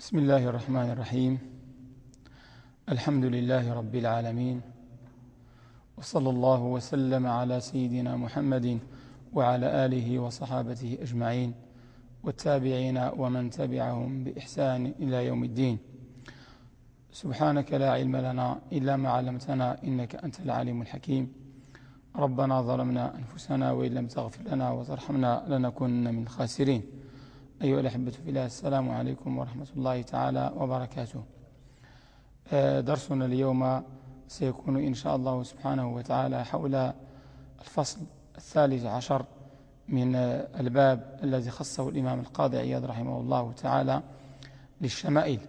بسم الله الرحمن الرحيم. الحمد لله رب العالمين. وصلى الله وسلم على سيدنا محمد وعلى آله وصحابته أجمعين والتابعين ومن تبعهم بإحسان إلى يوم الدين. سبحانك لا علم لنا إلا ما علمتنا إنك أنت العليم الحكيم. ربنا ظلمنا أنفسنا وإن لم تغفر لنا وترحمنا لنكن من الخاسرين أيها الأحبة في الله السلام عليكم ورحمة الله تعالى وبركاته. آه، درسنا اليوم سيكون إن شاء الله سبحانه وتعالى حول الفصل الثالث عشر من الباب الذي خصه الإمام القاضي عياد رحمه الله تعالى للشمائل.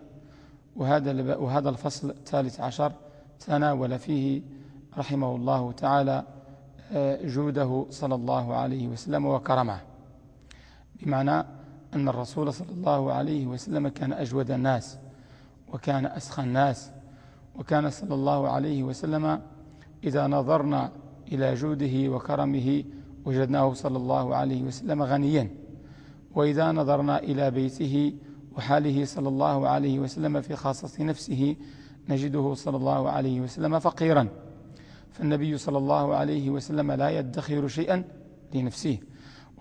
وهذا وهذا الفصل الثالث عشر تناول فيه رحمه الله تعالى آه، جوده صلى الله عليه وسلم وكرمه. بمعنى أن الرسول صلى الله عليه وسلم كان أجود الناس وكان أسخى الناس وكان صلى الله عليه وسلم إذا نظرنا إلى جوده وكرمه وجدناه صلى الله عليه وسلم غنيا. وإذا نظرنا إلى بيته وحاله صلى الله عليه وسلم في خاصة نفسه نجده صلى الله عليه وسلم فقيرا. فالنبي صلى الله عليه وسلم لا يدخر شيئا لنفسه.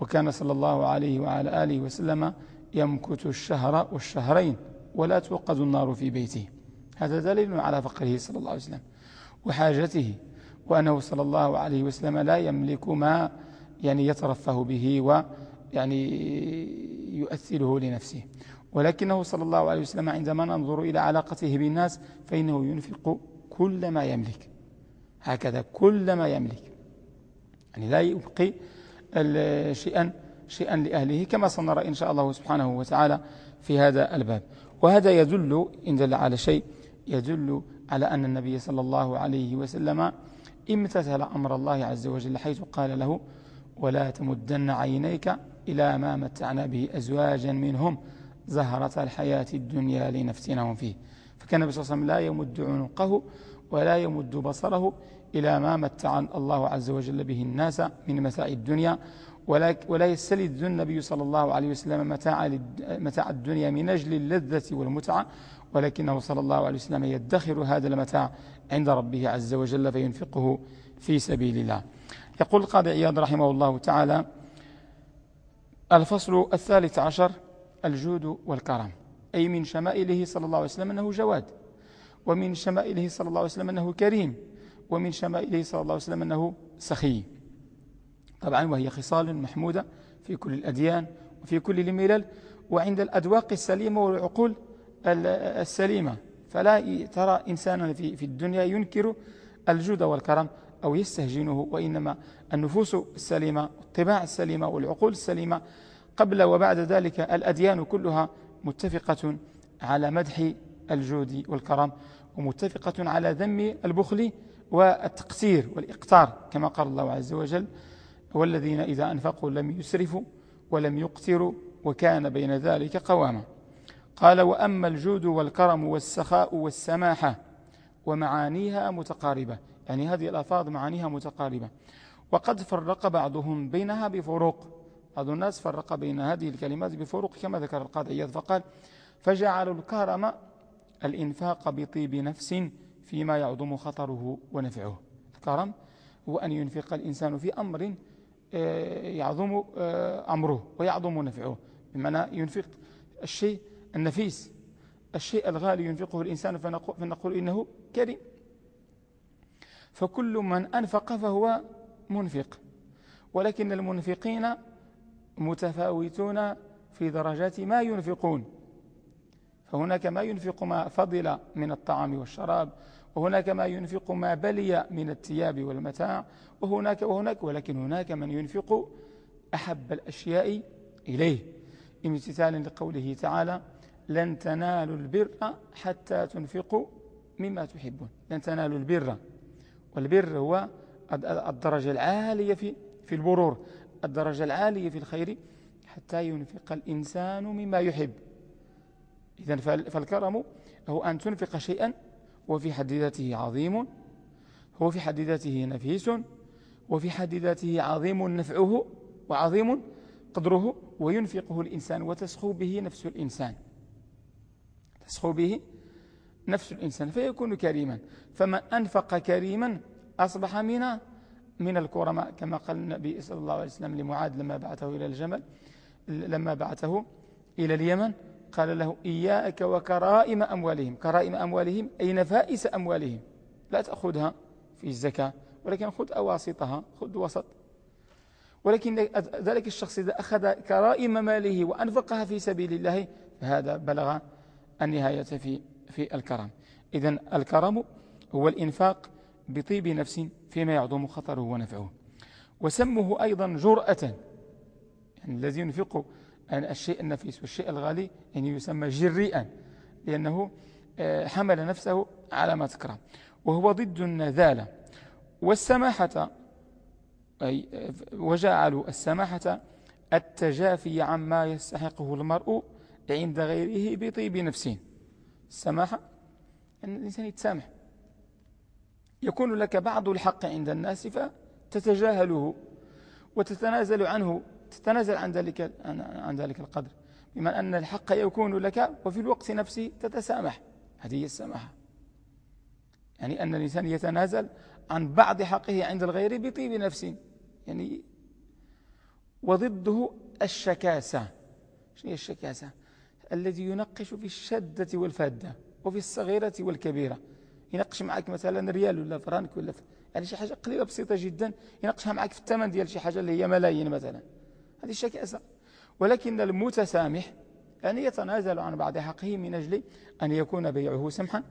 وكان صلى الله عليه وعلى آله وسلم يمكث الشهر والشهرين ولا توقد النار في بيته. هذا دليل على فقره صلى الله عليه وسلم وحاجته وأنه صلى الله عليه وسلم لا يملك ما يعني يترفه به ويعني يؤثره لنفسه. ولكنه صلى الله عليه وسلم عندما ننظر إلى علاقته بالناس فإنه ينفق كل ما يملك. هكذا كل ما يملك. يعني لا يبقي شيئا شيئا لأهله كما سنرى إن شاء الله سبحانه وتعالى في هذا الباب. وهذا يدل إن دل على شيء يدل على أن النبي صلى الله عليه وسلم امتثل أمر الله عز وجل حيث قال له ولا تمدن عينيك إلى ما متعنا به أزواجا منهم زهرة الحياة الدنيا لنفتنهم فيه. فكان النبي صلى الله عليه وسلم لا يمد عنقه ولا يمد بصره إلى ما متع الله عز وجل به الناس من متاع الدنيا ولا يستلذ النبي صلى الله عليه وسلم متاع, متاع الدنيا من أجل اللذة والمتعة ولكنه صلى الله عليه وسلم يدخر هذا المتاع عند ربه عز وجل فينفقه في سبيل الله. يقول القاضي عياض رحمه الله تعالى الفصل الثالث عشر الجود والكرم. أي من شمائله صلى الله عليه وسلم أنه جواد ومن شمائله صلى الله عليه وسلم أنه كريم. ومن شمائله صلى الله عليه وسلم أنه سخي. طبعا وهي خصال محمودة في كل الأديان وفي كل الملل وعند الأدواق السليمة والعقول السليمة. فلا ترى إنسانا في الدنيا ينكر الجود والكرم أو يستهجنه وإنما النفوس السليمة الطباع السليمة والعقول السليمة. قبل وبعد ذلك الأديان كلها متفقة على مدح الجود والكرم ومتفقة على ذم البخل والتقتير والإقتار كما قال الله عز وجل والذين إذا أنفقوا لم يسرفوا ولم يقتروا وكان بين ذلك قواما. قال وأما الجود والكرم والسخاء والسماحة ومعانيها متقاربة. يعني هذه الألفاظ معانيها متقاربة. وقد فرق بعضهم بينها بفروق. بعض الناس فرق بين هذه الكلمات بفروق كما ذكر القاضي عياض فقال فجعلوا الكرم الإنفاق بطيب نفس فيما يعظم خطره ونفعه. الكرم هو أن ينفق الإنسان في أمر آه، يعظم آه، أمره ويعظم نفعه. بمعنى ينفق الشيء النفيس. الشيء الغالي ينفقه الإنسان فنقول إنه كريم. فكل من أنفق فهو منفق. ولكن المنفقين متفاوتون في درجات ما ينفقون. فهناك ما ينفق ما فضل من الطعام والشراب وهناك ما ينفق ما بلي من الثياب والمتاع وهناك وهناك ولكن هناك من ينفق أحب الأشياء إليه. امتثالا لقوله تعالى لن تنالوا البر حتى تنفقوا مما تحبون. لن تنالوا البر. والبر هو الدرجة العالية في في البرور. الدرجة العالية في الخير حتى ينفق الإنسان مما يحب. إذن فالكرم هو أن تنفق شيئا وفي حد ذاته عظيم هو في حد ذاته نفيس وفي حد ذاته عظيم نفعه وعظيم قدره وينفقه الإنسان وتسخو به نفس الإنسان. تسخو به نفس الإنسان فيكون كريما. فمن أنفق كريما أصبح من من الكرماء كما قال النبي صلى الله عليه وسلم لمعاذ لما بعثه إلى الجمل لما بعثه إلى اليمن. قال له إياك وكرائم أموالهم. كرائم أموالهم أي نفائس أموالهم. لا تأخذها في الزكاة ولكن خذ أواسطها خذ وسط. ولكن ذلك الشخص إذا أخذ كرائم ماله وأنفقها في سبيل الله فهذا بلغ النهاية في في الكرم. إذا الكرم هو الإنفاق بطيب نفس فيما يعظم خطره ونفعه. وسمه أيضا جرأة يعني الذي ينفق الشيء النفيس والشيء الغالي يعني يسمى جريئا لأنه آه، حمل نفسه على ما تكره وهو ضد النذالة. والسماحة أي وجعلوا السماحة التجافي عما يستحقه المرء عند غيره بطيب نفسه السماحة أن الإنسان يتسامح. يكون لك بعض الحق عند الناس فتتجاهله وتتنازل عنه. تتنازل عن ذلك عن ذلك القدر. بما أن الحق يكون لك وفي الوقت نفسه تتسامح. هذه هي السماحة. يعني أن الإنسان يتنازل عن بعض حقه عند الغير بطيب نفس يعني وضده الشكاسة. شنو هي الشكاسة؟ الذي ينقش في الشدة والفادة وفي الصغيرة والكبيرة. ينقش معك مثلا ريال ولا فرانك ولا يعني شي حاجة قليلة بسيطة جدا. ينقشها معك في الثمن ديال شي حاجة اللي هي ملايين مثلا. هذه الشكاسة ولكن المتسامح يعني يتنازل عن بعض حقه من أجل أن يكون بيعه سمحا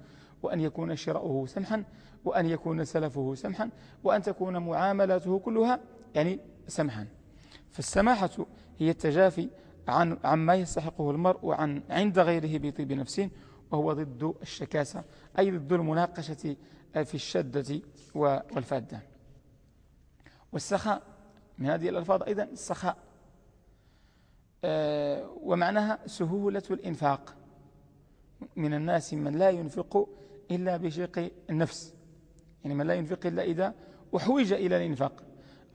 وأن يكون شراؤه سمحا وأن يكون سلفه سمحا وأن تكون معاملاته كلها يعني سمحا. فالسماحة هي التجافي عن عما يستحقه المرء عن عند غيره بطيب نفسه وهو ضد الشكاسة أي ضد المناقشة في الشدة والفادة والسخاء من هذه الألفاظ أيضا السخاء. ومعناها سهولة الإنفاق. من الناس من لا ينفق إلا بشق النفس. يعني من لا ينفق إلا إذا أحوج إلى الإنفاق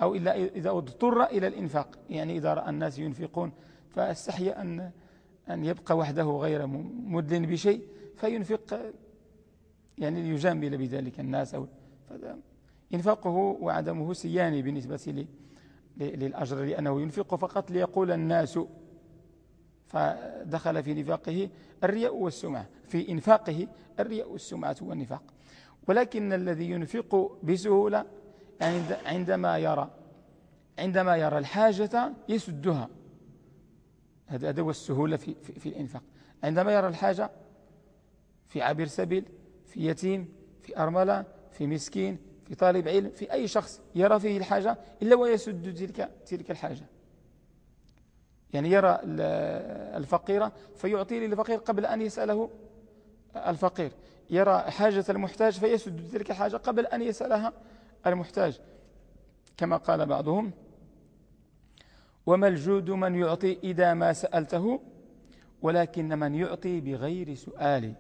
أو إلا إذا اضطر إلى الإنفاق. يعني إذا رأى الناس ينفقون فاستحي أن أن يبقى وحده غير مدلن بشيء فينفق يعني ليجامل بذلك الناس أو إنفاقه وعدمه سياني بالنسبة للأجر لأنه ينفق فقط ليقول الناس. فدخل في نفاقه الرياء والسمعة. في إنفاقه الرياء والسمعة والنفاق. ولكن الذي ينفق بسهولة عندما يرى عندما يرى الحاجة يسدها. هذا هو السهولة في, في, في الإنفاق. عندما يرى الحاجة في عابر سبيل في يتيم في أرملة في مسكين في طالب علم في أي شخص يرى فيه الحاجة إلا ويسد تلك, تلك الحاجة. يعني يرى الفقير فيعطي للفقير قبل أن يسأله الفقير. يرى حاجة المحتاج فيسد تلك الحاجة قبل أن يسألها المحتاج. كما قال بعضهم وما الجود من يعطي إذا ما سألته ولكن من يعطي بغير سؤال.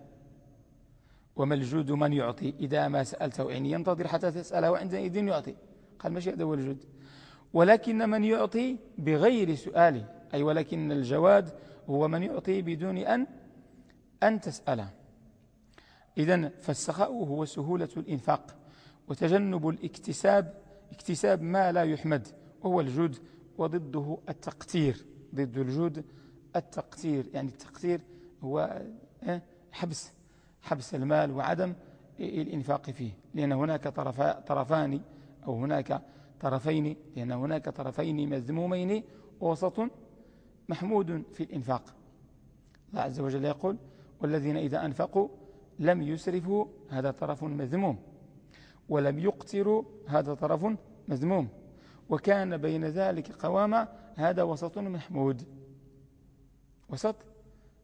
وما الجود من يعطي؟ إذا ما سألته يعني ينتظر حتى تسأله وعندئذ يعطي. قال ماشي هذا هو الجود. ولكن من يعطي بغير سؤال أي ولكن الجواد هو من يعطي بدون أن أن تسأله. إذن فالسخاء هو سهولة الإنفاق وتجنب الاكتساب اكتساب ما لا يحمد. وهو الجود وضده التقتير. ضد الجود التقتير. يعني التقتير هو إيه؟ حبس. حبس المال وعدم الإنفاق فيه لأن هناك طرفان أو هناك طرفين لأن هناك طرفين مذمومين وسط محمود في الإنفاق. الله عز وجل يقول والذين إذا أنفقوا لم يسرفوا هذا طرف مذموم ولم يقتروا هذا طرف مذموم وكان بين ذلك قواما هذا وسط محمود. وسط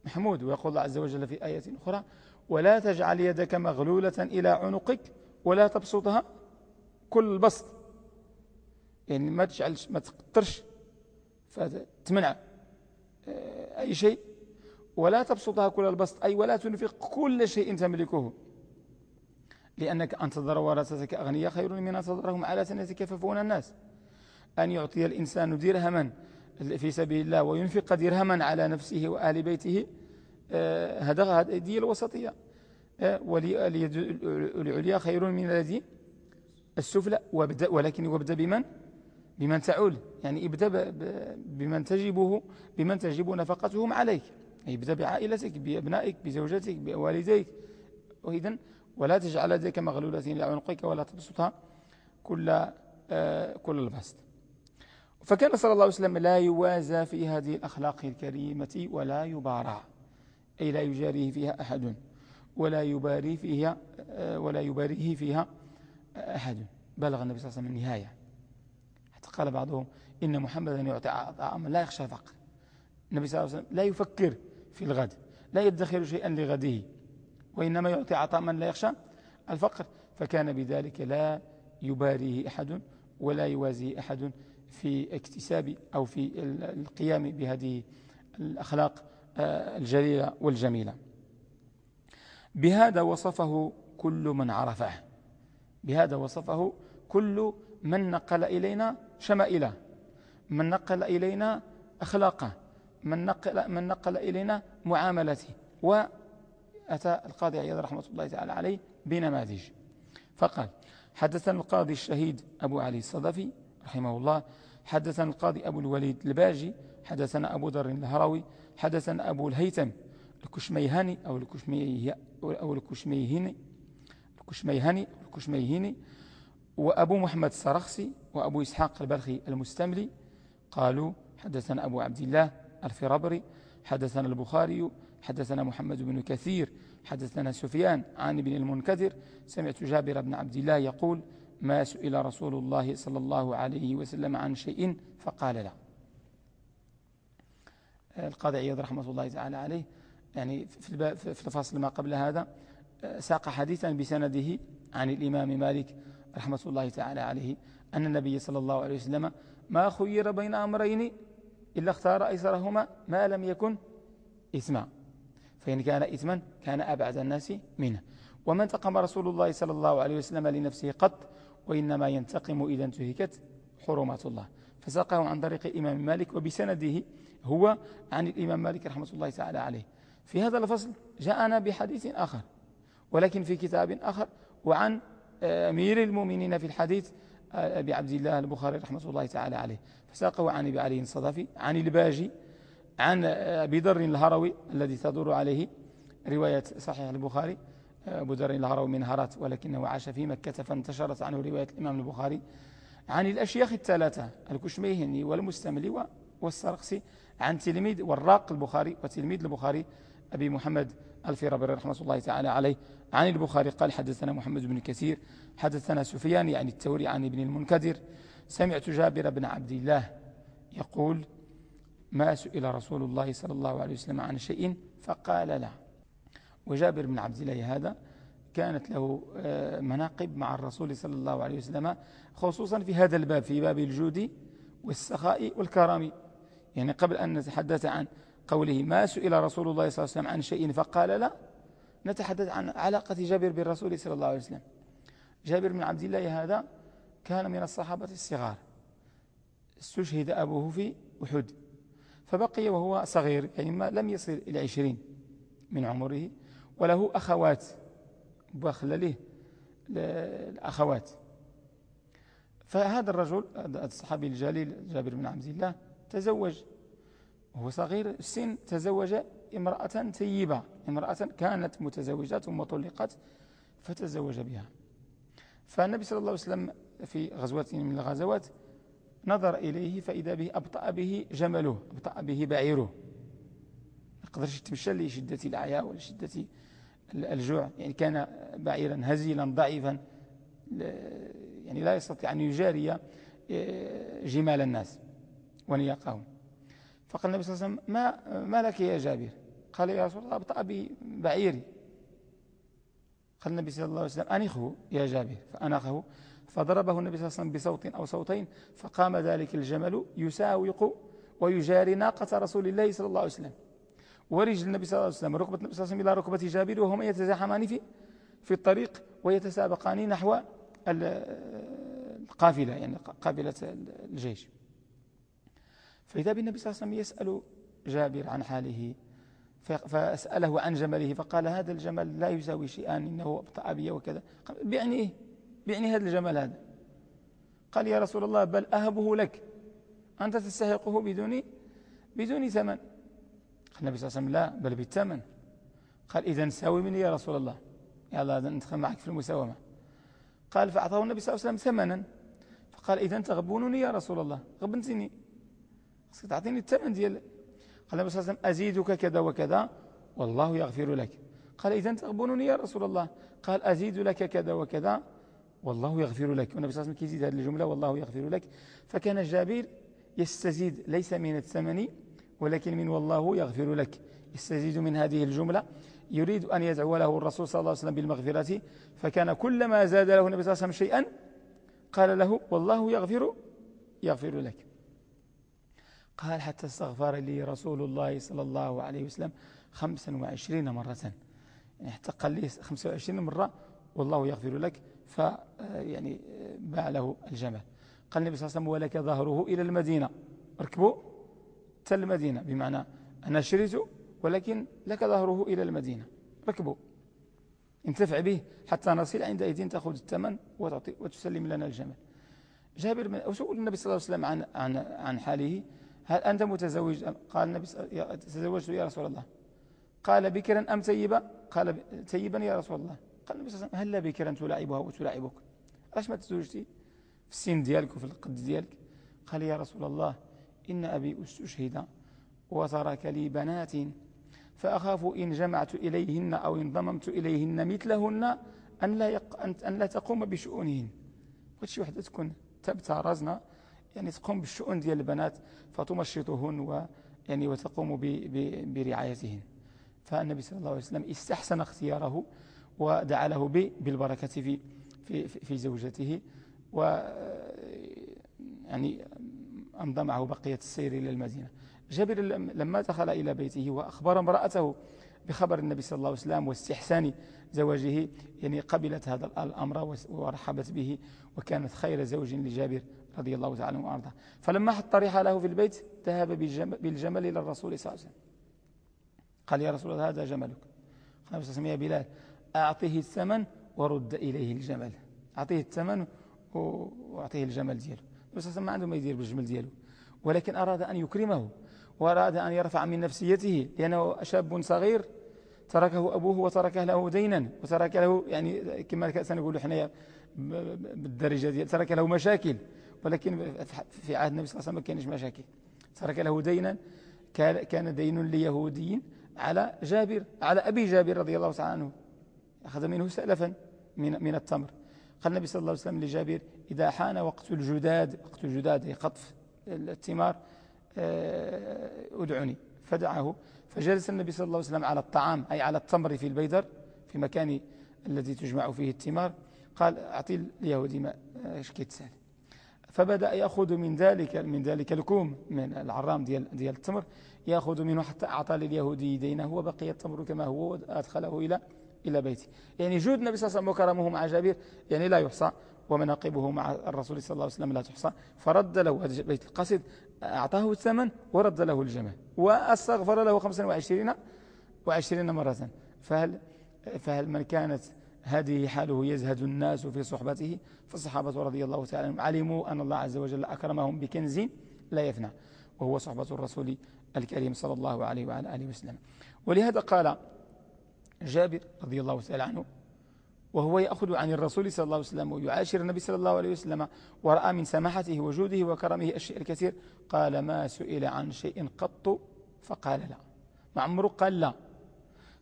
محمود ويقول الله عز وجل في آية أخرى ولا تجعل يدك مغلولة إلى عنقك ولا تبسطها. كل البسط يعني ما تجعلش ما تقطرش. فتمنع آه، أي شيء. ولا تبسطها كل البسط أي ولا تنفق كل شيء تملكه. لأنك أن تذر ورثتك أغنياء خير من أن تذرهم على سنة يتكففون الناس. أن يعطي الإنسان درهما في سبيل الله وينفق درهما على نفسه وآل بيته هذا هذه الوسطية. والعليا خير من الذي السفلى. ولكن وابدأ بمن؟ بمن تعول. يعني ابدأ بمن تجبه بمن تجب نفقتهم عليك. ابدأ بعائلتك بأبنائك بزوجتك بوالديك. وإذن ولا تجعل يديك مغلولة إلى عنقك ولا تبسطها كل آه، كل البسط. فكان صلى الله عليه وسلم لا يوازى في هذه الأخلاق الكريمة ولا يبارع أي لا يجاريه فيها أحد ولا يباري فيها آه، ولا يباريه فيها أحد. بلغ النبي صلى الله عليه وسلم النهاية. حتى قال بعضهم إن محمدا يعطي عطاء لا يخشى الفقر النبي صلى الله عليه وسلم لا يفكر في الغد لا يدخر شيئا لغده وإنما يعطي عطاء من لا يخشى الفقر. فكان بذلك لا يباريه أحد ولا يوازيه أحد في اكتساب أو في القيام بهذه الأخلاق آه، الجليلة والجميلة. بهذا وصفه كل من عرفه. بهذا وصفه كل من نقل إلينا شمائله. من نقل إلينا أخلاقه. من نقل, من نقل إلينا معاملته. وأتى القاضي عياض رحمة الله تعالى عليه بنماذج. فقال حدثنا القاضي الشهيد أبو علي الصدفي رحمه الله حدثنا القاضي أبو الوليد الباجي حدثنا أبو ذر الهروي حدثنا أبو الهيثم الكشميهاني أو الكشميه أو الكشميهني الكشميهني الكشميهني وأبو محمد السرخسي وأبو إسحاق البلخي المستملي قالوا حدثنا أبو عبد الله الفرابري حدثنا البخاري حدثنا محمد بن كثير حدثنا سفيان عن ابن المنكدر. سمعت جابر بن عبد الله يقول ما سئل رسول الله صلى الله عليه وسلم عن شيء؟ فقال لا. القاضي عياض رحمة الله تعالى عليه. يعني في الفصل ما قبل هذا ساق حديثا بسنده عن الإمام مالك رحمة الله تعالى عليه أن النبي صلى الله عليه وسلم ما خير بين أمرين إلا اختار أيسرهما ما لم يكن إثما فإن كان إثما كان أبعد الناس منه. وما انتقم رسول الله صلى الله عليه وسلم لنفسه قط وإنما ينتقم إذا انتهكت حرمات الله فساقه عن طريق الإمام مالك وبسنده هو عن الإمام مالك رحمة الله تعالى عليه. في هذا الفصل جاءنا بحديث آخر ولكن في كتاب آخر وعن أمير المؤمنين في الحديث أبي عبد الله البخاري رحمة الله تعالى عليه. فساقه عن أبي علي الصدفي عن الباجي عن أبي ذر الهروي الذي تدور عليه. رواية صحيح البخاري أبو ذر الهروي من هرات ولكنه عاش في مكة فانتشرت عنه رواية الإمام البخاري. عن الأشياخ الثلاثة الكشميهني والمستملي والسرقسي عن تلميذ والراق البخاري وتلميذ البخاري أبي محمد الفرابري رحمة الله تعالى عليه. عن البخاري قال حدثنا محمد بن كثير حدثنا سفيان يعني التوري عن ابن المنكدر سمعت جابر بن عبد الله يقول ما سئل رسول الله صلى الله عليه وسلم عن شيء؟ فقال لا. وجابر بن عبد الله هذا كانت له آه، مناقب مع الرسول صلى الله عليه وسلم خصوصا في هذا الباب في باب الجود والسخاء والكرم يعني قبل أن نتحدث عن قوله ما سئل رسول الله صلى الله عليه وسلم عن شيء فقال لا نتحدث عن علاقة جابر بالرسول صلى الله عليه وسلم. جابر بن عبد الله هذا كان من الصحابة الصغار. استشهد أبوه في أحد فبقي وهو صغير يعني ما لم يصل إلى عشرين من عمره وله أخوات بخل له الأخوات فهذا الرجل الصحابي الجليل جابر بن عبد الله تزوج. وهو صغير السن تزوج امرأة ثيبة امرأة كانت متزوجة ثم طلقت فتزوج بها. فالنبي صلى الله عليه وسلم في غزوة من الغزوات نظر إليه فإذا به أبطأ به جمله أبطأ به بعيره. يقدرش يتمشى لشدة الأعياء ولشدة الجوع. يعني كان بعيرا هزيلا ضعيفا. يعني لا يستطيع أن يجاري آه، جمال الناس. ونياقهم. فقال النبي صلى الله عليه وسلم ما, ما لك يا جابر؟ قال يا رسول الله أبطأ بي بعيري قال النبي صلى الله عليه وسلم أنخه يا جابر. فأنخه فضربه النبي صلى الله عليه وسلم بصوت أو صوتين فقام ذلك الجمل يساوق ويجاري ناقة رسول الله صلى الله عليه وسلم. ورجل النبي صلى الله عليه وسلم ركبة النبي صلى الله عليه وسلم إلى ركبة جابر وهما يتزاحمان في في الطريق ويتسابقان نحو القافلة يعني قافلة الجيش. فإذا بالنبي صلى الله عليه وسلم يسأل جابر عن حاله فسأله عن جمله فقال هذا الجمل لا يساوي شيئا إنه أبطأ بي وكذا. قال إيه؟ بعني هذا الجمل هذا. قال يا رسول الله بل أهبه لك. أنت تستحقه بدون بدون ثمن. قال النبي صلى الله عليه وسلم لا بل بالثمن. قال إذا ساوي مني يا رسول الله. يلا ندخل معك في المساومة. قال فأعطاه النبي صلى الله عليه وسلم ثمنا. فقال إذا تغبونني يا رسول الله. غبنتني. تعطيني الثمن ديال قال النبي صلى الله عليه وسلم أزيدك كذا وكذا والله يغفر لك. قال إذا تغبونني يا رسول الله. قال أزيد لك كذا وكذا والله يغفر لك. والنبي صلى الله عليه وسلم كيزيد هذه الجملة والله يغفر لك. فكان جابر يستزيد ليس من الثمن ولكن من والله يغفر لك. يستزيد من هذه الجملة. يريد أن يدعو له الرسول صلى الله عليه وسلم بالمغفرة. فكان كلما زاد له النبي صلى الله عليه وسلم شيئا قال له والله يغفر يغفر لك. قال حتى استغفر لي رسول الله صلى الله عليه وسلم 25 مرة. يعني حتى قال لي 25 مرة والله يغفر لك. ف يعني باع له الجمل. قال النبي صلى الله عليه وسلم ولك ظهره إلى المدينة. اركبوا تل المدينة بمعنى أنا شريت ولكن لك ظهره إلى المدينة. ركبوا انتفع به حتى نصل عندئذ تأخذ الثمن وتعطي وتسلم لنا الجمل. جابر من أسئل النبي صلى الله عليه وسلم عن, عن, عن حاله؟ هل أنت متزوج؟ قال النبي تزوجت يا رسول الله. قال بكرا أم تيبا قال تيبا يا رسول الله. قال النبي صلى الله عليه وسلم هل بكرا تلاعبها وتلاعبك؟ علاش ما تزوجتي؟ في السن ديالك وفي القد ديالك. قال يا رسول الله إن أبي استشهد وترك لي بنات فأخاف إن جمعت إليهن أو انضممت إليهن مثلهن أن لا, يق... أن لا تقوم بشؤونهن. بغيت شي وحدة تكون تبترزنا. يعني تقوم بالشؤون ديال البنات فتمشطهن و يعني وتقوم. برعايتهن فالنبي صلى الله عليه وسلم استحسن اختياره ودعا له بالبركة في في في زوجته و يعني أمضى معه بقية السير إلى المدينة جابر لما دخل إلى بيته وأخبر امرأته بخبر النبي صلى الله عليه وسلم واستحسان زواجه يعني قبلت هذا الأمر ورحبت به وكانت خير زوج لجابر رضي الله تعالى عنه وأرضاه. فلما حط رحاله في البيت ذهب بالجمل إلى الرسول صلى الله عليه وسلم. قال يا رسول الله هذا جملك. قال النبي يا بلال. أعطيه الثمن ورد إليه الجمل. أعطيه الثمن وأعطيه الجمل دياله النبي ما عنده ما يدير بالجمل دياله ولكن أراد أن يكرمه وأراد أن يرفع من نفسيته لأنه شاب صغير. تركه أبوه وترك له دينا وترك له يعني كما سنقول إحنا بالدرجة دي ترك له مشاكل. ولكن في عهد النبي صلى الله عليه وسلم ما كانش مشاكل. ترك له دينا كان دين ليهودي على جابر على أبي جابر رضي الله تعالى عنه. أخذ منه سلفا من من التمر. قال النبي صلى الله عليه وسلم لجابر إذا حان وقت الجداد وقت الجداد قطف الثمار آه، أدعني. فدعه فجلس النبي صلى الله عليه وسلم على الطعام أي على التمر في البيدر في مكان الذي تجمع فيه الثمار قال أعطي اليهودي ما شكيت سال فبدأ يأخذ من ذلك من ذلك الكوم من العرام ديال ديال التمر يأخذ منه حتى أعطى لليهودي دينه وبقي التمر كما هو وأدخله إلى إلى بيته. يعني جود النبي صلى الله عليه وسلم وكرمه مع جابر يعني لا يحصى ومناقبه مع الرسول صلى الله عليه وسلم لا تحصى. فرد له بيت القصد أعطاه الثمن ورد له الجمال وأستغفر له 25 وعشرين مرة. فهل, فهل من كانت هذه حاله يزهد الناس في صحبته فالصحابة رضي الله تعالى علموا أن الله عز وجل أكرمهم بكنز لا يفنى وهو صحبة الرسول الكريم صلى الله عليه وعلى آله وسلم. ولهذا قال جابر رضي الله تعالى عنه وهو يأخذ عن الرسول صلى الله عليه وسلم ويعاشر النبي صلى الله عليه وسلم ورأى من سماحته وجوده وكرمه الشيء الكثير قال ما سئل عن شيء قط؟ فقال لا. معمر قال لا.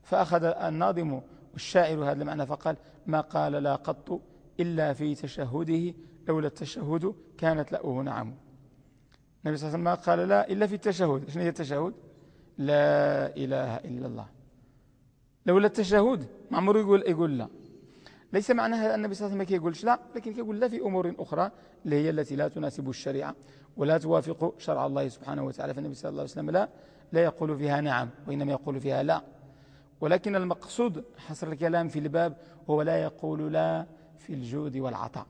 فأخذ الناظم والشاعر هذا المعنى فقال ما قال لا قط إلا في تشهده لولا التشهد كانت لأه نعم. النبي صلى الله عليه وسلم قال لا إلا في التشهد. شنو هي التشهد؟ لا إله إلا الله. لولا التشهد. معمر يقول يقول لا. ليس معناها أن النبي صلى الله عليه وسلم يقولش لا لكن يقول لا في أمور أخرى اللي هي التي لا تناسب الشريعة ولا توافق شرع الله سبحانه وتعالى. فالنبي صلى الله عليه وسلم لا لا يقول فيها نعم وإنما يقول فيها لا. ولكن المقصود حصر الكلام في الباب هو لا يقول لا في الجود والعطاء.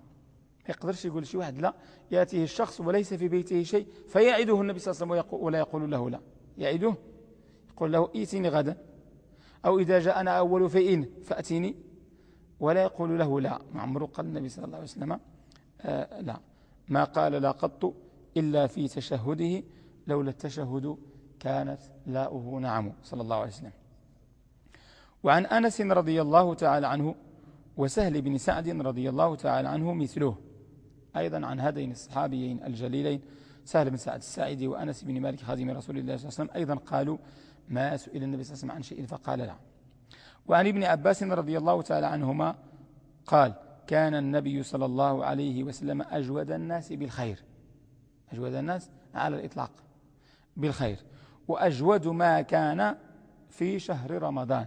ما يقدرش يقول شي واحد لا يأتيه الشخص وليس في بيته شيء فيعده النبي صلى الله عليه وسلم ولا يقول له لا. يعده يقول له ايتني غدا أو إذا جاءنا أول فئين فأتيني ولا يقول له لا. معمر قال النبي صلى الله عليه وسلم آه لا. ما قال لا قط إلا في تشهده لولا التشهد كانت لاؤه نعم. صلى الله عليه وسلم. وعن أنس رضي الله تعالى عنه وسهل بن سعد رضي الله تعالى عنه مثله أيضا عن هذين الصحابيين الجليلين سهل بن سعد الساعدي وأنس بن مالك خادم رسول الله صلى الله عليه وسلم أيضا قالوا ما سئل النبي صلى الله عليه وسلم عن شيء؟ فقال لا وعن ابن عباس رضي الله تعالى عنهما قال كان النبي صلى الله عليه وسلم أجود الناس بالخير أجود الناس على الإطلاق بالخير وأجود ما كان في شهر رمضان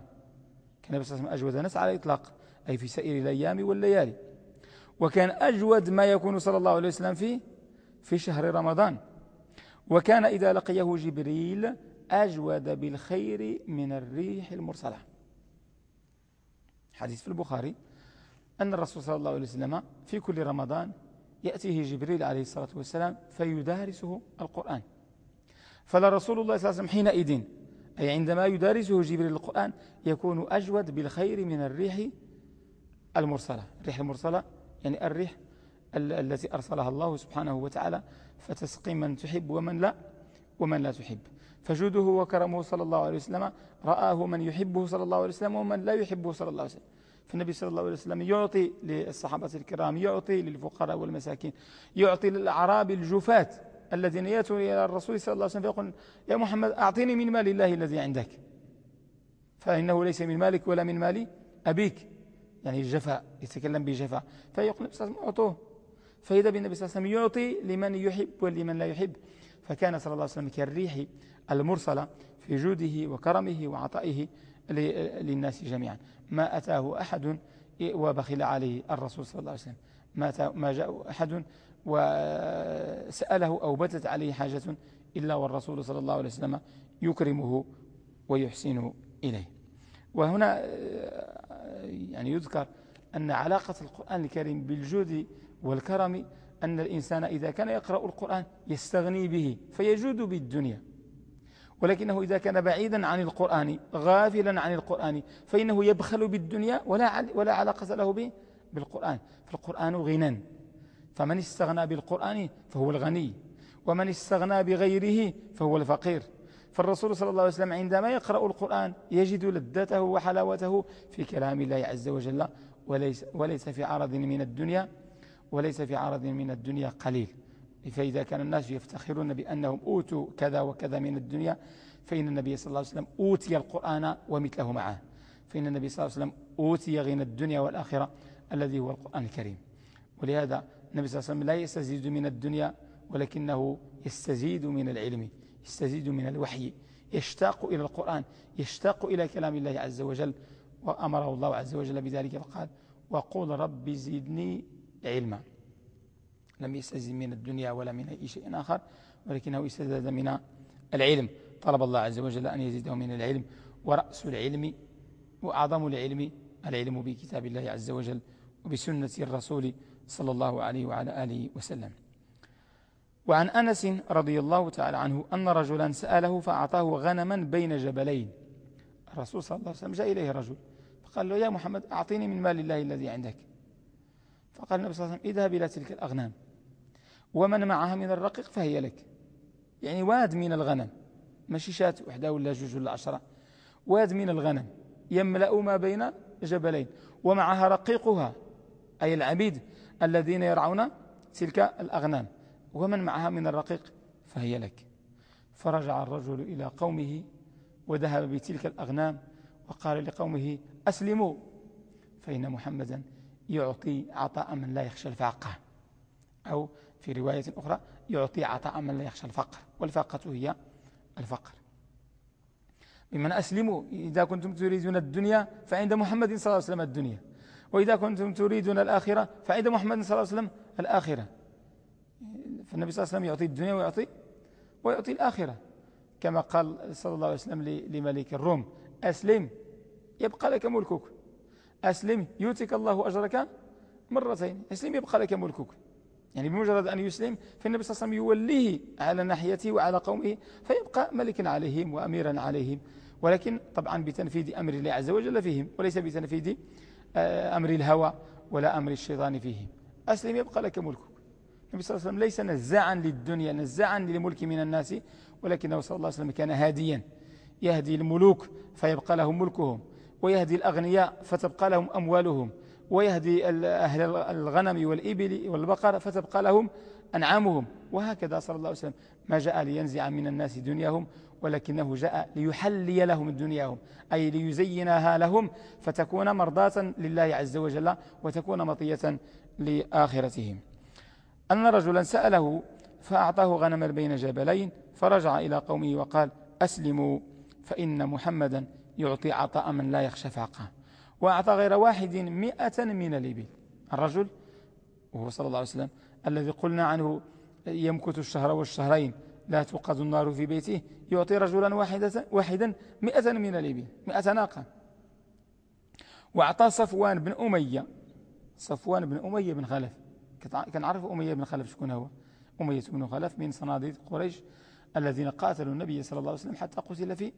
كان النبي صلى الله عليه وسلم أجود الناس على الإطلاق أي في سائر الأيام والليالي. وكان أجود ما يكون صلى الله عليه وسلم فيه في شهر رمضان. وكان إذا لقيه جبريل أجود بالخير من الريح المرسلة. حديث في البخاري أن الرسول صلى الله عليه وسلم في كل رمضان يأتيه جبريل عليه الصلاة والسلام فيدارسه القرآن. فلرسول الله صلى الله عليه وسلم حينئذ أي عندما يدارسه جبريل القرآن يكون أجود بالخير من الريح المرسلة. الريح المرسلة يعني الريح التي أرسلها الله سبحانه وتعالى فتسقي من تحب ومن لا ومن لا تحب. فجوده وكرمه صلى الله عليه وسلم رآه من يحبه صلى الله عليه وسلم ومن لا يحبه صلى الله عليه وسلم. فالنبي صلى الله عليه وسلم يعطي للصحابة الكرام يعطي للفقراء والمساكين يعطي للأعراب الجفاة. الذين يأتون إلى الرسول صلى الله عليه وسلم فيقول يا محمد أعطيني من مال الله الذي عندك. فإنه ليس من مالك ولا من مال أبيك. يعني الجفاء يتكلم بجفاء فيقول النبي صلى الله عليه وسلم أعطوه. فإذا بالنبي صلى الله عليه وسلم يعطي لمن يحب ولمن لا يحب. فكان صلى الله عليه وسلم كالريح المرسلة في جوده وكرمه وعطائه للناس جميعا. ما أتاه أحد وبخل عليه الرسول صلى الله عليه وسلم. ما, ما جاء أحد وسأله أو بتت عليه حاجة إلا والرسول صلى الله عليه وسلم يكرمه ويحسن إليه. وهنا يعني يذكر أن علاقة القرآن الكريم بالجود والكرم أن الإنسان إذا كان يقرأ القرآن يستغني به فيجود بالدنيا. ولكنه إذا كان بعيدا عن القرآن غافلا عن القرآن فإنه يبخل بالدنيا ولا ولا علاقة له به بالقرآن. فالقرآن غنى فمن استغنى بالقرآن فهو الغني ومن استغنى بغيره فهو الفقير. فالرسول صلى الله عليه وسلم عندما يقرأ القرآن يجد لذته وحلاوته في كلام الله عز وجل وليس, وليس في عرض من الدنيا وليس في عرض من الدنيا قليل. فإذا كان الناس يفتخرون بأنهم أوتوا كذا وكذا من الدنيا فإن النبي صلى الله عليه وسلم أوتي القرآن ومثله معه. فإن النبي صلى الله عليه وسلم أوتي غنى الدنيا والآخرة الذي هو القرآن الكريم. ولهذا النبي صلى الله عليه وسلم لا يستزيد من الدنيا ولكنه يستزيد من العلم يستزيد من الوحي يشتاق إلى القرآن يشتاق إلى كلام الله عز وجل وأمره الله عز وجل بذلك فقال وقول رب زدني علما. لم يستزد من الدنيا ولا من أي شيء آخر ولكنه استزاد من العلم. طلب الله عز وجل أن يزيده من العلم ورأس العلم وأعظم العلم العلم بكتاب الله عز وجل وبسنة الرسول صلى الله عليه وعلى آله وسلم. وعن أنس رضي الله تعالى عنه أن رجلا سأله فأعطاه غنما بين جبلين. الرسول صلى الله عليه وسلم جاء إليه رجل فقال له يا محمد أعطيني من مال الله الذي عندك. فقال النبي صلى الله عليه وسلم اذهب إلى تلك الأغنام. ومن معها من الرقيق فهي لك. يعني واد من الغنم. ماشي شات وحده ولا جوج ولا عشرة. واد من الغنم. يملأ ما بين جبلين. ومعها رقيقها. أي العبيد. الذين يرعون تلك الأغنام ومن معها من الرقيق فهي لك. فرجع الرجل إلى قومه وذهب بتلك الأغنام وقال لقومه أسلموا. فإن محمدا يعطي عطاء من لا يخشى الفاقة. أو في رواية أخرى يعطي عطاء من لا يخشى الفقر والفاقة هي الفقر. بمعنى أسلموا إذا كنتم تريدون الدنيا فعند محمد صلى الله عليه وسلم الدنيا. وإذا كنتم تريدون الآخرة فعند محمد صلى الله عليه وسلم الآخرة. فالنبي صلى الله عليه وسلم يعطي الدنيا ويعطي ويعطي الآخرة. كما قال صلى الله عليه وسلم لملك الروم أسلم يبقى لك ملكك. أسلم يؤتك الله أجرك مرتين. أسلم يبقى لك ملكك. يعني بمجرد أن يسلم فالنبي صلى الله عليه وسلم يوليه على ناحيته وعلى قومه فيبقى ملكا عليهم وأميرا عليهم. ولكن طبعا بتنفيذ أمر الله عز وجل فيهم وليس بتنفيذ أمر الهوى ولا أمر الشيطان فيهم أسلم يبقى لك ملكك. النبي صلى الله عليه وسلم ليس نزاعا للدنيا نزاعا للملك من الناس ولكنه صلى الله عليه وسلم كان هاديا. يهدي الملوك فيبقى لهم ملكهم ويهدي الأغنياء فتبقى لهم أموالهم ويهدي أهل الغنم والإبل والبقر فتبقى لهم أنعامهم. وهكذا صلى الله عليه وسلم. ما جاء لينزع من الناس دنياهم ولكنه جاء ليحلي لهم دنياهم أي ليزينها لهم فتكون مرضاة لله عز وجل وتكون مطية لآخرتهم. أن رجلا سأله فأعطاه غنما بين جبلين فرجع إلى قومه وقال أسلموا فإن محمدا يعطي عطاء من لا يخشى فاقه. وأعطى غير واحد مئة من الإبل. الرجل وهو صلى الله عليه وسلم الذي قلنا عنه يمكث الشهر والشهرين لا توقد النار في بيته يعطي رجلا واحدة واحدا مئة من الإبل مئة ناقة. وأعطى صفوان بن أمية صفوان بن أمية بن خلف. كان عرف أمية بن خلف شكون هو؟ أمية بن خلف من صناديد قريش الذين قاتلوا النبي صلى الله عليه وسلم حتى قتل في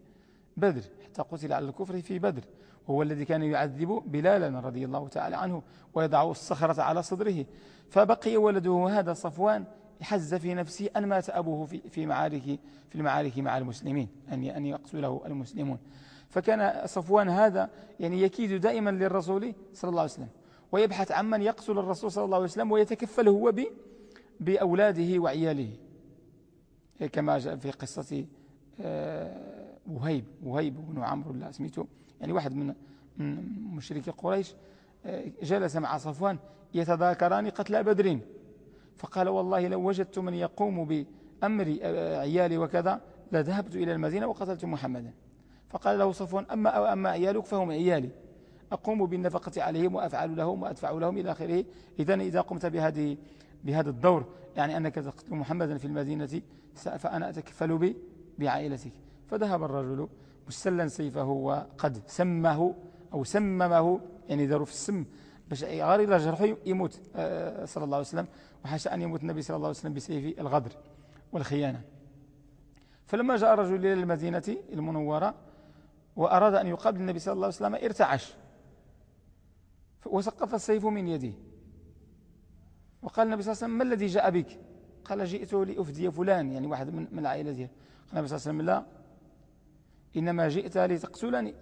بدر حتى قتل على الكفر في بدر. وهو الذي كان يعذب بلالا رضي الله تعالى عنه ويضع الصخرة على صدره. فبقي ولده هذا صفوان حز في نفسه أن مات أبوه في, في معارك في المعارك مع المسلمين أن أن يقتله المسلمون. فكان صفوان هذا يعني يكيد دائما للرسول صلى الله عليه وسلم ويبحث عمن يقتل الرسول صلى الله عليه وسلم ويتكفل هو بأولاده وعياله. كما جاء في قصة آه، وهيب وهيب بن عمرو لا اسميته يعني واحد من مشركي قريش آه، جلس مع صفوان يتذاكران قتل بدر. فقال والله لو وجدت من يقوم بأمر آه، عيالي وكذا لذهبت إلى المدينة وقتلت محمدا. فقال له صفوان أما, أما عيالك فهم عيالي. أقوم بالنفقة عليهم وأفعل لهم وأدفع لهم إلى آخره. إذا إذا قمت بهذه بهذا الدور يعني أنك تقتل محمدا في المدينة فأنا أتكفل بعائلتك. فذهب الرجل مستلا سيفه وقد سمه أو سممه يعني ذروا في السم باش غير إلى جرحه يموت آه، صلى الله عليه وسلم. وحاشا أن يموت النبي صلى الله عليه وسلم بسيف الغدر والخيانة. فلما جاء الرجل إلى المدينة المنورة وأراد أن يقابل النبي صلى الله عليه وسلم ارتعش. وسقط السيف من يده وقال النبي صلى الله عليه وسلم ما الذي جاء بك؟ قال جئت لأفدي فلان يعني واحد من العائلة ديال قال النبي صلى الله عليه وسلم لا. إنما جئت لتقتلني.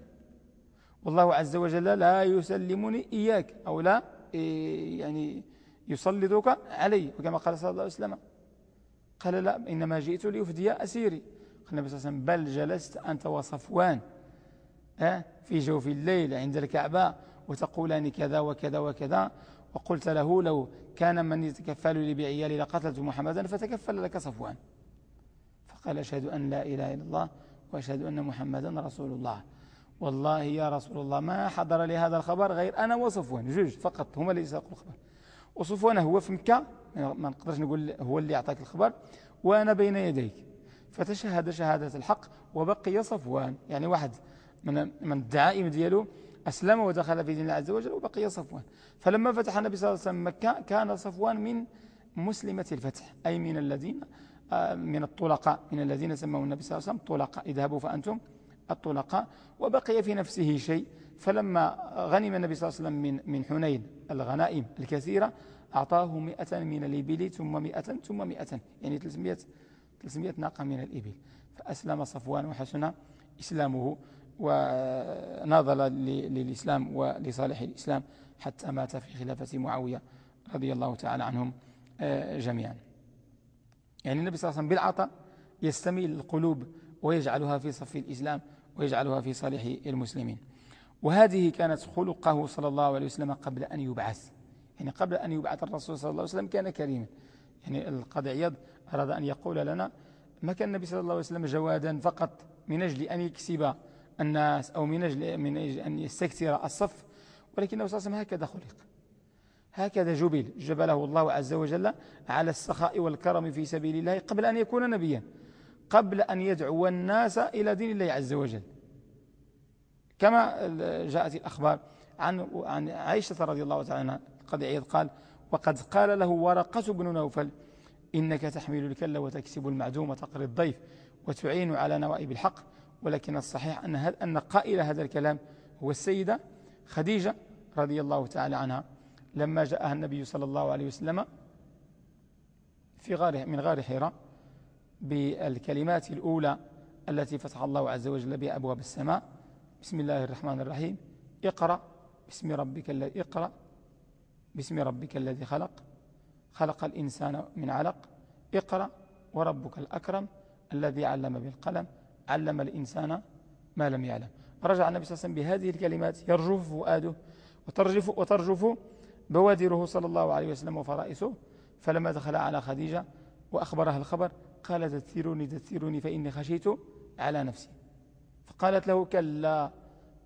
والله عز وجل لا يسلمني إياك أو لا إيه، يعني يسلطك علي وكما قال صلى الله عليه وسلم. قال لا إنما جئت لأفدي أسيري. قال النبي صلى الله عليه وسلم بل جلست أنت وصفوان في جوف الليل عند الكعبة وتقولان كذا وكذا وكذا. وقلت له لو كان من يتكفل لي بعيالي لقتلت محمدا فتكفل لك صفوان. فقال أشهد أن لا إله إلا الله وأشهد أن محمدا رسول الله. والله يا رسول الله ما حضر لي هذا الخبر غير أنا وصفوان جوج فقط هما اللي ساقوا الخبر. وصفوان هو في مكة. ما نقدرش نقول هو اللي أعطاك الخبر. وأنا بين يديك. فتشهد شهادة الحق وبقي صفوان. يعني واحد من من الدعائم دياله أسلم ودخل في دين الله عز وجل وبقي صفوان. فلما فتح النبي صلى الله عليه وسلم مكة كان صفوان من مسلمة الفتح. أي من الذين آه، من الطلقاء. من الذين سموا النبي صلى الله عليه وسلم طلقاء. اذهبوا فأنتم الطلقاء. وبقي في نفسه شيء. فلما غنم النبي صلى الله عليه وسلم من من حنين الغنائم الكثيرة أعطاه مئة من الإبل ثم مئة ثم مئة يعني 300 300 ناقة من الإبل. فأسلم صفوان وحسن إسلامه وناضل للإسلام ولصالح الإسلام حتى مات في خلافة معاوية رضي الله تعالى عنهم آه، جميعا. يعني النبي صلى الله عليه وسلم بالعطاء يستميل القلوب ويجعلها في صف الإسلام ويجعلها في صالح المسلمين. وهذه كانت خلقه صلى الله عليه وسلم قبل أن يبعث. يعني قبل أن يبعث الرسول صلى الله عليه وسلم كان كريما. يعني القاضي عياض أراد أن يقول لنا ما كان النبي صلى الله عليه وسلم جوادا فقط من أجل أن يكسب الناس أو من أجل, من أجل أن يستكثر الصف ولكنه صلى الله عليه وسلم هكذا خلق. هكذا جبل جبله الله عز وجل على السخاء والكرم في سبيل الله قبل أن يكون نبيا قبل أن يدعو الناس إلى دين الله عز وجل. كما جاءت الأخبار عن عن عائشة رضي الله تعالى عنها قد عيد قال وقد قال له ورقة بن نوفل إنك تحمل الكل وتكسب المعدوم وتقري الضيف وتعين على نوائب الحق ولكن الصحيح أن, أن قائل هذا الكلام هو السيدة خديجة رضي الله تعالى عنها. لما جاءها النبي صلى الله عليه وسلم في غار من غار حراء بالكلمات الأولى التي فتح الله عز وجل بها أبواب السماء بسم الله الرحمن الرحيم. اقرأ باسم ربك الذي اقرأ باسم ربك الذي خلق. خلق الإنسان من علق. اقرأ وربك الأكرم الذي علم بالقلم. علم الإنسان ما لم يعلم. رجع النبي صلى الله عليه وسلم بهذه الكلمات. يرجف فؤاده وترجف, وترجف بوادره صلى الله عليه وسلم وفرائسه. فلما دخل على خديجة وأخبرها الخبر قال تثيروني تثيروني فإني خشيت على نفسي. فقالت له كلا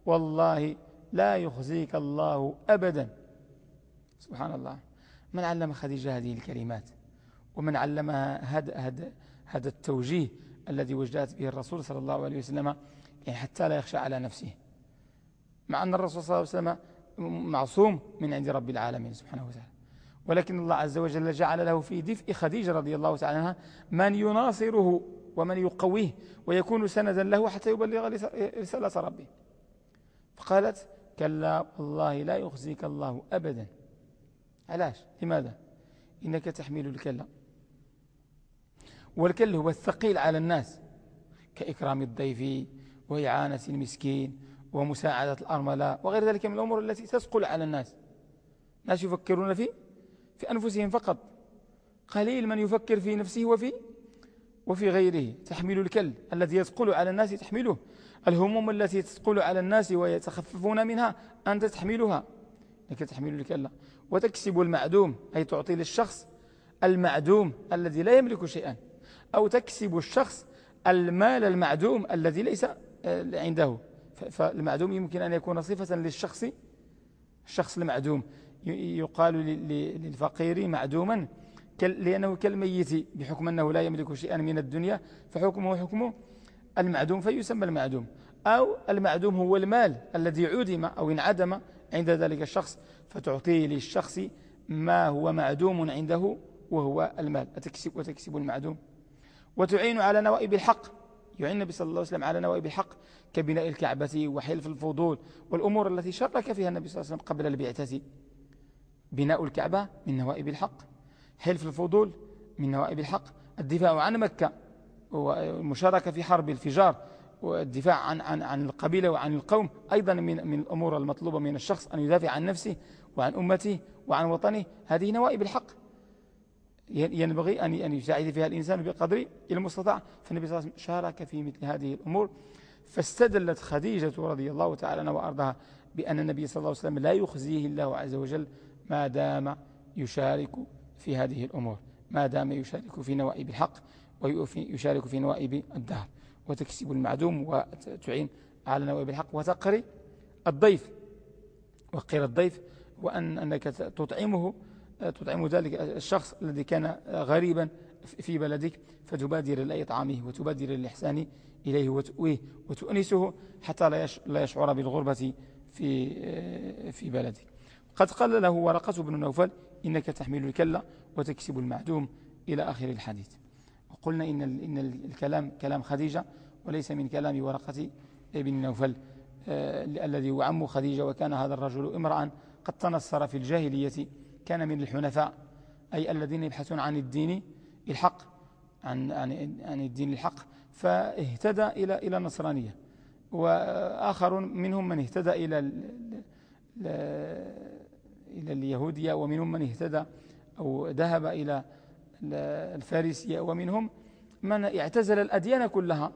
والله لا يخزيك الله أبدا. سبحان الله. من علم خديجة هذه الكلمات؟ ومن علمها هذا, هذا, هذا التوجيه الذي وجدت به الرسول صلى الله عليه وسلم يعني حتى لا يخشى على نفسه. مع أن الرسول صلى الله عليه وسلم معصوم من عند رب العالمين سبحانه وتعالى. ولكن الله عز وجل جعل له في دفء خديجة رضي الله تعالى عنها من يناصره. ومن يقويه ويكون سندا له حتى يبلغ رسالة ربه فقالت كلا والله لا يخزيك الله أبدا. علاش؟ لماذا؟ إنك تحمل الكلا والكل هو الثقيل على الناس كإكرام الضيف وإعانة المسكين ومساعدة الأرملاء وغير ذلك من الأمور التي تثقل على الناس. الناس يفكرون في في أنفسهم فقط. قليل من يفكر في نفسه وفي وفي غيره تحمل الكل الذي يثقل على الناس تحمله الهموم التي تثقل على الناس ويتخففون منها أنت تحملها. لك تحمل الكل وتكسب المعدوم أي تعطي للشخص المعدوم الذي لا يملك شيئا. أو تكسب الشخص المال المعدوم الذي ليس آه، عنده. فالمعدوم يمكن أن يكون صفة للشخص الشخص المعدوم. يقال للفقير معدوما. لأنه كالميت بحكم أنه لا يملك شيئا من الدنيا فحكمه حكم المعدوم فيسمى المعدوم. أو المعدوم هو المال الذي عدم أو انعدم عند ذلك الشخص فتعطيه للشخص ما هو معدوم عنده وهو المال. أتكسب وتكسب المعدوم. وتعين على نوائب الحق. يعين النبي صلى الله عليه وسلم على نوائب الحق كبناء الكعبة وحلف الفضول والأمور التي شارك فيها النبي صلى الله عليه وسلم قبل البعثة. بناء الكعبة من نوائب الحق. حلف الفضول من نوائب الحق. الدفاع عن مكة والمشاركة في حرب الفجار والدفاع عن, عن, عن القبيلة وعن القوم أيضا من, من الأمور المطلوبة من الشخص أن يدافع عن نفسه وعن أمته وعن وطنه. هذه نوائب الحق. ينبغي أن أن يساعد فيها الإنسان بقدر المستطاع. فالنبي صلى الله عليه وسلم شارك في مثل هذه الأمور. فاستدلت خديجة رضي الله تعالى عنها وأرضها بأن النبي صلى الله عليه وسلم لا يخزيه الله عز وجل ما دام يشارك في هذه الأمور. ما دام يشارك في نوائب الحق ويشارك في نوائب الدهر. وتكسب المعدوم وتعين على نوائب الحق وتقري الضيف. وقير الضيف وأن أنك تطعمه تطعم ذلك الشخص الذي كان غريبا في بلدك فتبادر إلى إطعامه وتبادر الإحسان إليه وتؤويه وتؤنسه حتى لا يشعر بالغربة في في بلدك. قد قال له ورقة بن نوفل إنك تحمل الكلة وتكسب المعدوم إلى آخر الحديث. وقلنا إن, إن الكلام كلام خديجة وليس من كلام ورقة ابن نوفل آه الذي هو عم خديجة وكان هذا الرجل امرأ قد تنصر في الجاهلية كان من الحنفاء أي الذين يبحثون عن الدين الحق عن, عن, عن الدين الحق فاهتدى إلى إلى النصرانية. وآخر منهم من اهتدى إلى إلى اليهودية ومنهم من اهتدى أو ذهب إلى الفارسية ومنهم من اعتزل الأديان كلها.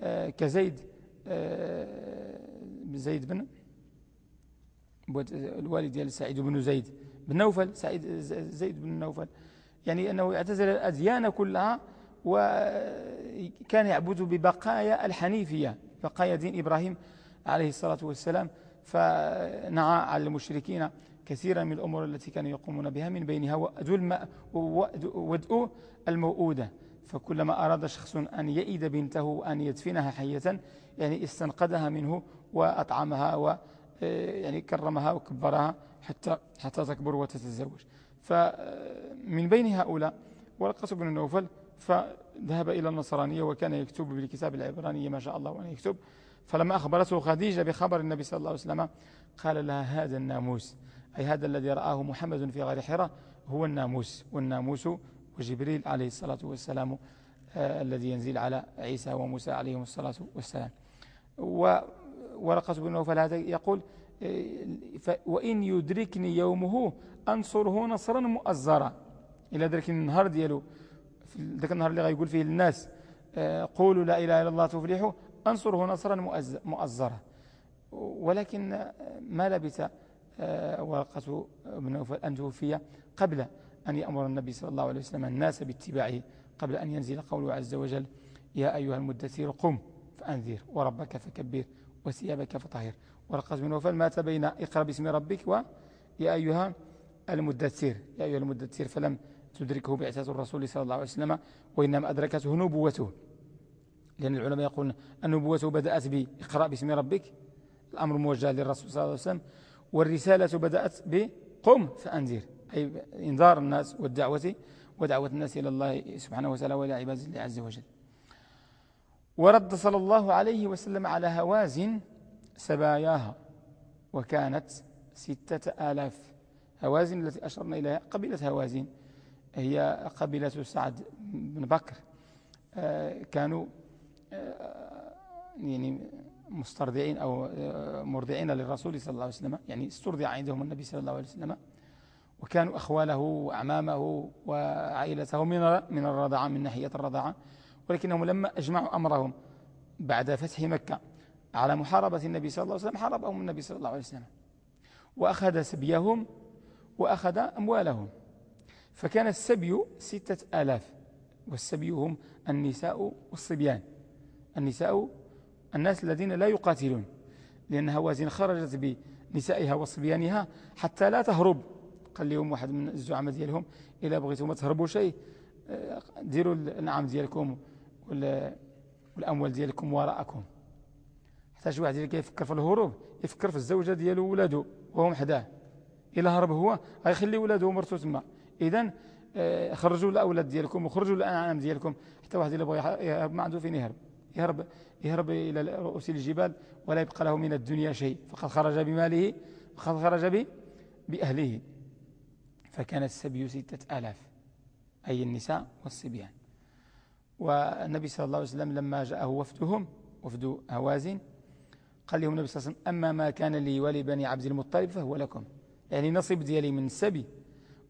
آه، كزيد آه، زيد بن الوالد ديال سعيد بن زيد بن نوفل سعيد زيد بن نوفل. يعني أنه اعتزل الأديان كلها وكان يعبد ببقايا الحنيفية بقايا دين إبراهيم عليه الصلاة والسلام. فنعى على المشركين كثيرا من الأمور التي كانوا يقومون بها من بينها ودء الموؤودة. فكلما أراد شخص أن يئد بنته وأن يدفنها حية يعني استنقذها منه وأطعمها و يعني كرمها وكبرها حتى حتى تكبر وتتزوج. فمن بين هؤلاء ورقة بن نوفل فذهب إلى النصرانية وكان يكتب بالكتاب العبرانية ما شاء الله وأن يكتب. فلما أخبرته خديجة بخبر النبي صلى الله عليه وسلم قال لها هذا الناموس. أي هذا الذي رآه محمد في غار حراء هو الناموس والناموس وجبريل عليه الصلاة والسلام آه الذي ينزل على عيسى وموسى عليهم الصلاة والسلام. ورقة بن نوفل هذا يقول آه، وإن يدركني يومه أنصره نصرا مؤزرا. إلى ذلك النهار ديالو ذاك النهار اللي غيقول فيه للناس آه، قولوا لا إله إلا الله تفلحوا أنصره نصرا مؤزرا. ولكن ما لبث ورقة بن نوفل أن توفي قبل أن يأمر النبي صلى الله عليه وسلم الناس باتباعه قبل أن ينزل قوله عز وجل يا أيها المدثير قم فأنذر وربك فكبر وثيابك فطهر. ورقة بن نوفل مات بين اقرأ باسم ربك ويا أيها المدثر. يا أيها المدثر فلم تدركه بعثة الرسول صلى الله عليه وسلم وإنما أدركته نبوته لأن العلماء يقولون النبوة بدأت بإقرأ باسم ربك الأمر موجه للرسول صلى الله عليه وسلم. والرسالة بدأت بقم فأنذر. أي إنذار الناس والدعوة ودعوة الناس إلى الله سبحانه وتعالى وإلى عباد الله عز وجل. ورد صلى الله عليه وسلم على هوازن سباياها وكانت ستة آلاف هوازن التي أشرنا إليها. قبيلة هوازن هي قبيلة سعد بن بكر. آه، كانوا آه، يعني مسترضعين أو آه، مرضعين للرسول صلى الله عليه وسلم يعني استرضع عندهم النبي صلى الله عليه وسلم وكانوا أخواله وأعمامه وعائلته من من الرضاعة من ناحية الرضاعة ولكنهم لما أجمعوا أمرهم بعد فتح مكة على محاربة النبي صلى الله عليه وسلم حاربهم النبي صلى الله عليه وسلم وأخذ سبيهم وأخذ أموالهم. فكان السبي ستة آلاف والسبي هم النساء والصبيان. النساء الناس الذين لا يقاتلون لأن هوازن خرجت بنسائها وصبيانها حتى لا تهرب. قال لهم واحد من الزعماء ديالهم إلا بغيتوا ما تهربوا شيء آه، ديروا النعم ديالكم والأموال ديالكم وراءكم. حتى شي واحد كيفكر في الهروب يفكر في الزوجة ديالو وولادو وهم حداه إلا هرب هو غيخلي ولادو ومرتو تما. إذا آه، خرجوا الأولاد ديالكم وخرجوا الأنعام ديالكم. حتى واحد اللي بغى يهرب ما عنده فين يهرب. يهرب يهرب إلى رؤوس الجبال ولا يبقى له من الدنيا شيء فقد خرج بماله فقد خرج بأهله. فكان السبي ستة آلاف أي النساء والصبيان. والنبي صلى الله عليه وسلم لما جاءه وفدهم وفد هوازن قال لهم النبي صلى الله عليه وسلم أما ما كان لي ولبني عبد المطلب فهو لكم. يعني نصيب ديالي من السبي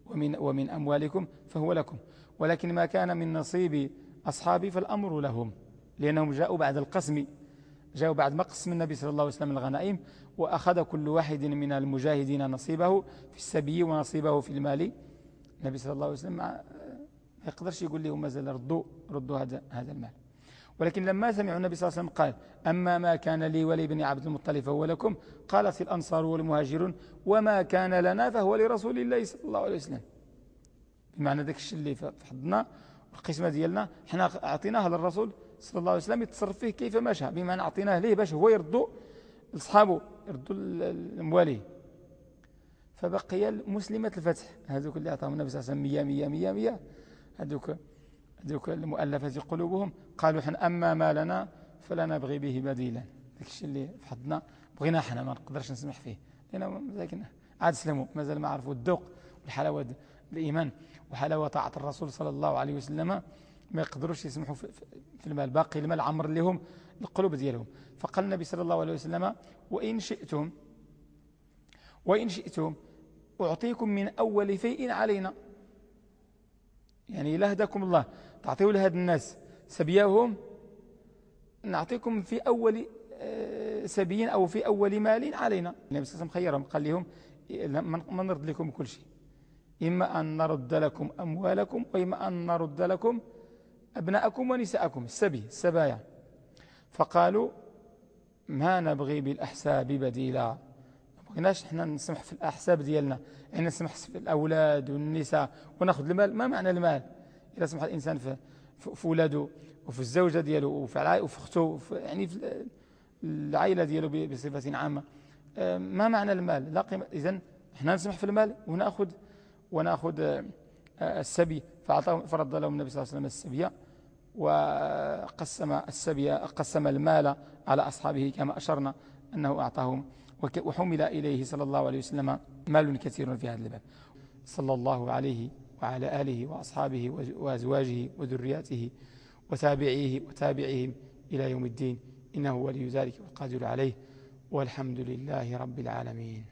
ومن, ومن أموالكم فهو لكم. ولكن ما كان من نصيب أصحابي فالأمر لهم. لأنهم جاءوا بعد القسم جاءوا بعد ما قسم النبي صلى الله عليه وسلم الغنائم وأخذ كل واحد من المجاهدين نصيبه في السبي ونصيبه في المال. النبي صلى الله عليه وسلم ما يقدرش يقول لهم مازال ردوا ردوا هذا هذا المال. ولكن لما سمعوا النبي صلى الله عليه وسلم قال أما ما كان لي ولابن عبد المطلب فهو لكم قالت الأنصار والمهاجرون وما كان لنا فهو لرسول الله صلى الله عليه وسلم. بمعنى ذاك الشيء اللي فحضنا القسمة ديالنا حنا أعطيناها للرسول صلى الله عليه وسلم يتصرف فيه كيف ما شاء بمعنى أعطيناه ليه باش هو يردوا لأصحابه يردوا الأمواليه فبقي مسلمة الفتح. هذوك اللي أعطاهم النبي صلى الله عليه وسلم مية مية مية مية. هذوك هذوك المؤلفة قلوبهم قالوا حنا أما ما لنا فلا نبغي به بديلا. ذاك الشيء اللي فحضنا بغينا حنا ما نقدرش نسمح فيه. لأنه لكن عاد سلموا مازال ما عرفوا الذوق والحلاوة الإيمان وحلاوة طاعة الرسول صلى الله عليه وسلم. ما يقدروش يسمحوا في المال. باقي المال عمر لهم القلوب ديالهم. فقال النبي صلى الله عليه وسلم وإن شئتم وإن شئتم أعطيكم من أول فيء علينا. يعني لا هداكم الله. تعطيوا لهذا الناس سبياهم نعطيكم في أول آه، سبي أو في أول مال علينا. النبي صلى الله عليه وسلم خيرهم قال لهم ما نرد لكم كل شيء. إما أن نرد لكم أموالكم وإما أن نرد لكم أبناءكم ونساءكم السبي السبايا. فقالوا ما نبغي بالأحساب بديلا. بغيناش إحنا نسمح في الأحساب ديالنا. يعني نسمح في الأولاد والنساء. وناخذ المال. ما معنى المال؟ إذا سمح الإنسان في, في أولاده وفي الزوجة دياله وفي وفي أخته يعني في العائلة دياله بصفة عامة. آه، ما معنى المال؟ لا قيمة. إذن إحنا نسمح في المال ونأخذ ونأخذ السبي. فرض لهم النبي صلى الله عليه وسلم السبي وقسم السبي قسم المال على أصحابه كما أشرنا أنه أعطاهم وحمل إليه صلى الله عليه وسلم مال كثير في هذا الباب صلى الله عليه وعلى آله وأصحابه وأزواجه وذرياته وتابعيه وتابعهم إلى يوم الدين. إنه ولي ذلك والقادر عليه. والحمد لله رب العالمين.